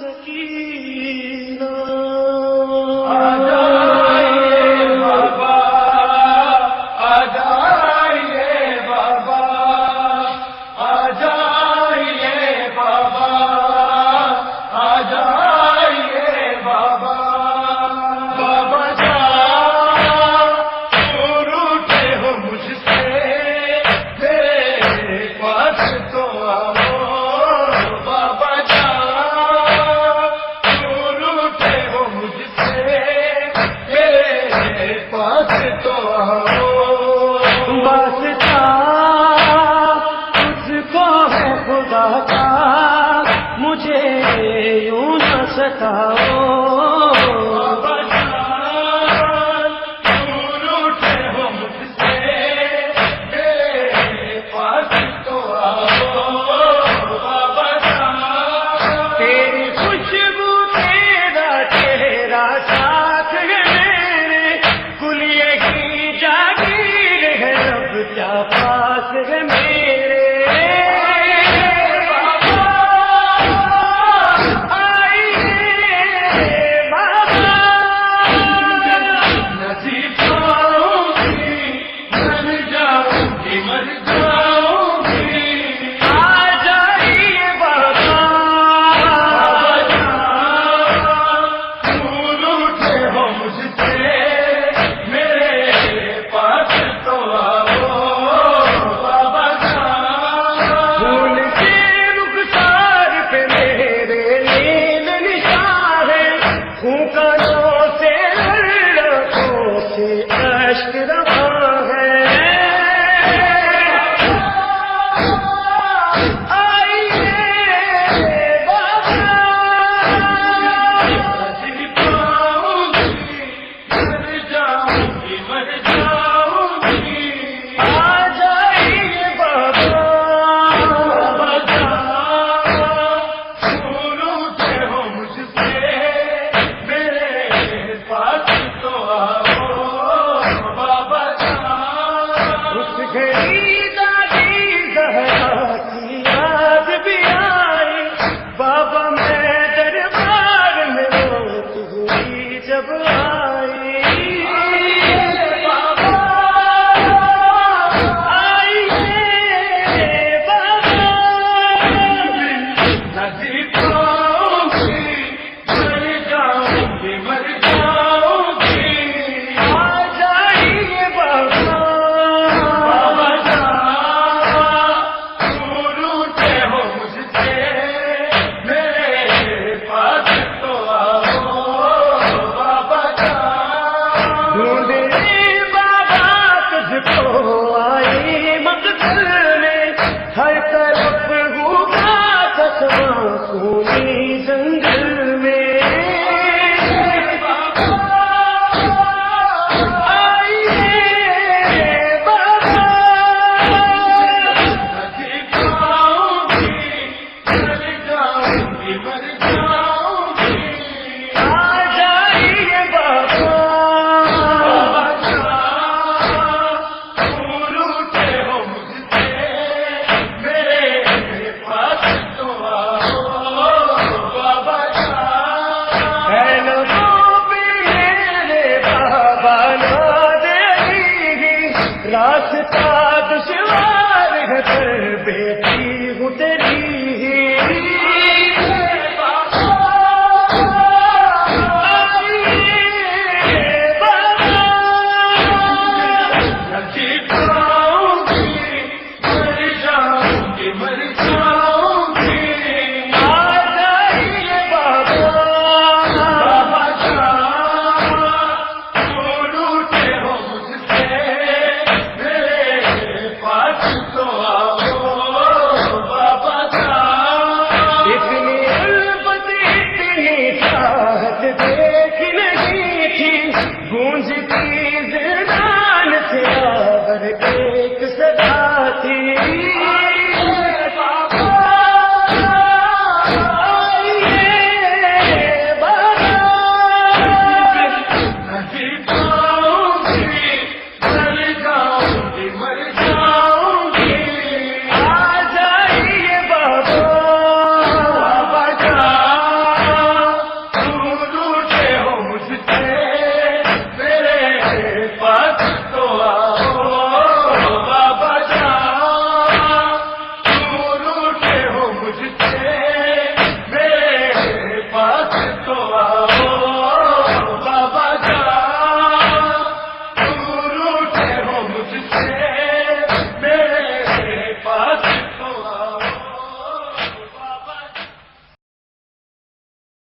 Sakina.